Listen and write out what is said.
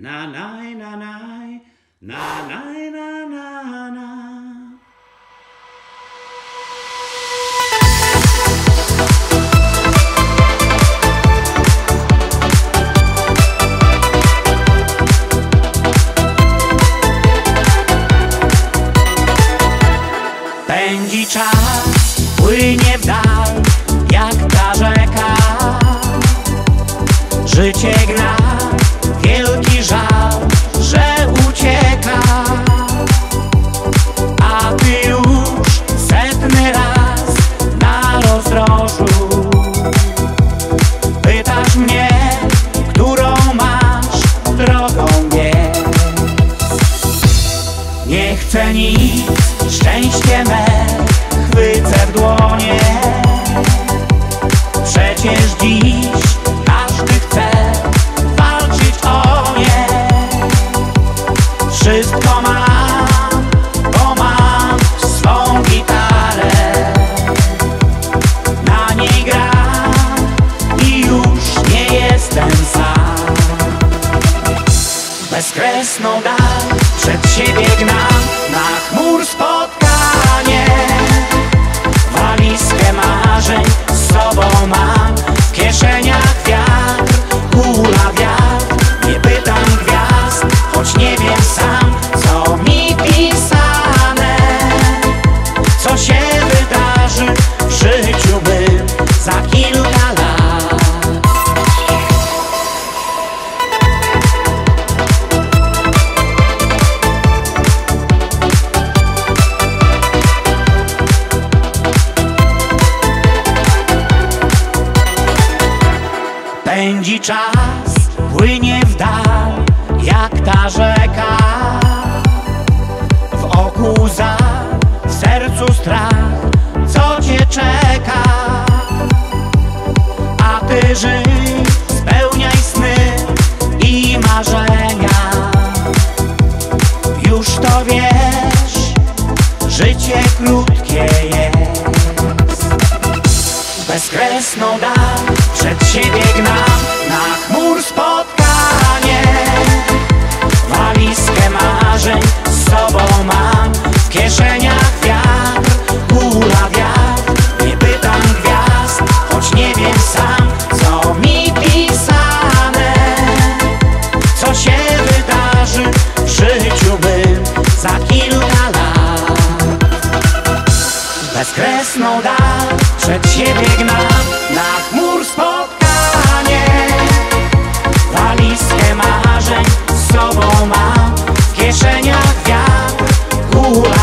Na naj, na naj, na naj, na na na. Pędzi czas, płynie w dal, jak ta rzeka. Życie gra, Nie chcę nic, szczęście me chwycę w dłonie. Przecież dziś każdy chce walczyć o nie Wszystko mam, bo mam swą gitarę. Na niej gram i już nie jestem sam. Bezkresną dal przed siebie gnam Na chmur spotkanie Pędzi czas, płynie w dal, jak ta rzeka. W oku za, w sercu strach, co cię czeka? A ty żyj, spełniaj sny i marzenia. Już to wiesz, życie krótkie jest. Bezkresną dal przed siebie gnam. Na Przez kres noga przed siebie gna Na chmur spotkanie. Walizkę marzeń z sobą ma W kieszeniach wiatr hula.